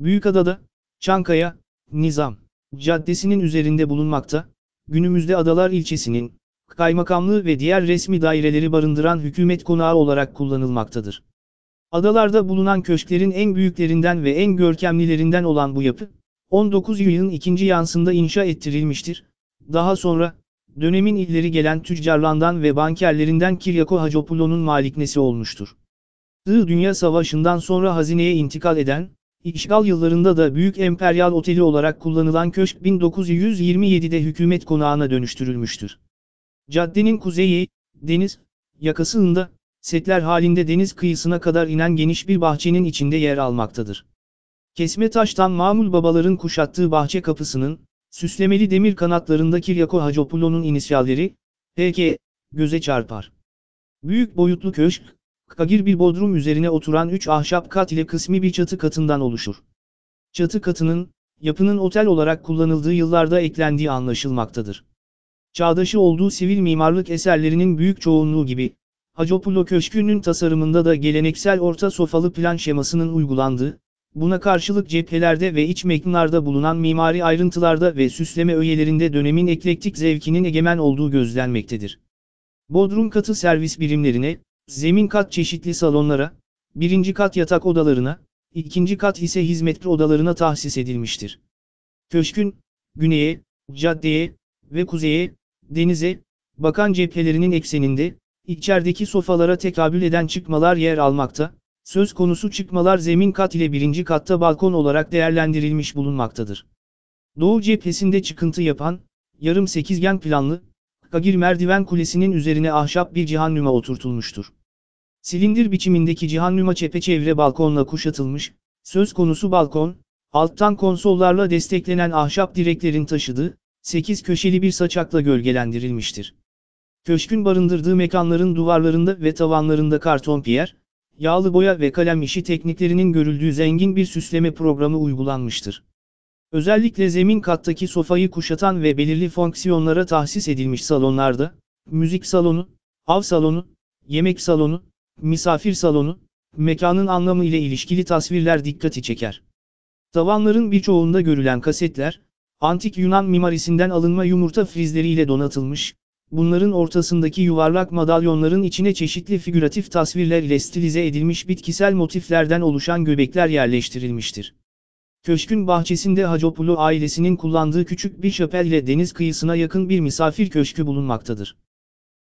Büyükada'da, Çankaya, Nizam, Caddesi'nin üzerinde bulunmakta, günümüzde Adalar ilçesinin, kaymakamlığı ve diğer resmi daireleri barındıran hükümet konağı olarak kullanılmaktadır. Adalarda bulunan köşklerin en büyüklerinden ve en görkemlilerinden olan bu yapı, 19 yılın ikinci yansında inşa ettirilmiştir. Daha sonra, dönemin illeri gelen tüccarlardan ve bankerlerinden Kiryako Hacopoulo'nun maliknesi olmuştur. Dünya Savaşı'ndan sonra hazineye intikal eden, işgal yıllarında da Büyük Emperyal Oteli olarak kullanılan köşk 1927'de hükümet konağına dönüştürülmüştür. Caddenin kuzeyi, deniz, yakasında, setler halinde deniz kıyısına kadar inen geniş bir bahçenin içinde yer almaktadır. Kesme taştan mamul babaların kuşattığı bahçe kapısının, süslemeli demir kanatlarında Kiryako Hacopoulo'nun inisyalleri, HK, göze çarpar. Büyük boyutlu köşk, kagir bir bodrum üzerine oturan üç ahşap kat ile kısmi bir çatı katından oluşur. Çatı katının, yapının otel olarak kullanıldığı yıllarda eklendiği anlaşılmaktadır. Çağdaşı olduğu sivil mimarlık eserlerinin büyük çoğunluğu gibi, Hacopoulo Köşkü'nün tasarımında da geleneksel orta sofalı plan şemasının uygulandığı, buna karşılık cephelerde ve iç mekanlarda bulunan mimari ayrıntılarda ve süsleme öğelerinde dönemin eklektik zevkinin egemen olduğu gözlenmektedir. Bodrum katı servis birimlerine, zemin kat çeşitli salonlara, birinci kat yatak odalarına, ikinci kat ise hizmetli odalarına tahsis edilmiştir. Köşkün, güneye, caddeye ve kuzeye, denize, bakan cephelerinin ekseninde, içerideki sofalara tekabül eden çıkmalar yer almakta, söz konusu çıkmalar zemin kat ile birinci katta balkon olarak değerlendirilmiş bulunmaktadır. Doğu cephesinde çıkıntı yapan, yarım sekizgen planlı, Kagir merdiven kulesinin üzerine ahşap bir cihannüma oturtulmuştur. Silindir biçimindeki cihannüma çepeçevre balkonla kuşatılmış, söz konusu balkon, alttan konsollarla desteklenen ahşap direklerin taşıdığı, 8 köşeli bir saçakla gölgelendirilmiştir. Köşkün barındırdığı mekanların duvarlarında ve tavanlarında karton piyer, yağlı boya ve kalem işi tekniklerinin görüldüğü zengin bir süsleme programı uygulanmıştır. Özellikle zemin kattaki sofayı kuşatan ve belirli fonksiyonlara tahsis edilmiş salonlarda, müzik salonu, av salonu, yemek salonu, misafir salonu, mekanın anlamı ile ilişkili tasvirler dikkati çeker. Tavanların birçoğunda görülen kasetler, antik Yunan mimarisinden alınma yumurta frizleriyle donatılmış, bunların ortasındaki yuvarlak madalyonların içine çeşitli figüratif tasvirler ile stilize edilmiş bitkisel motiflerden oluşan göbekler yerleştirilmiştir. Köşkün bahçesinde Hacopulu ailesinin kullandığı küçük bir şapel ile deniz kıyısına yakın bir misafir köşkü bulunmaktadır.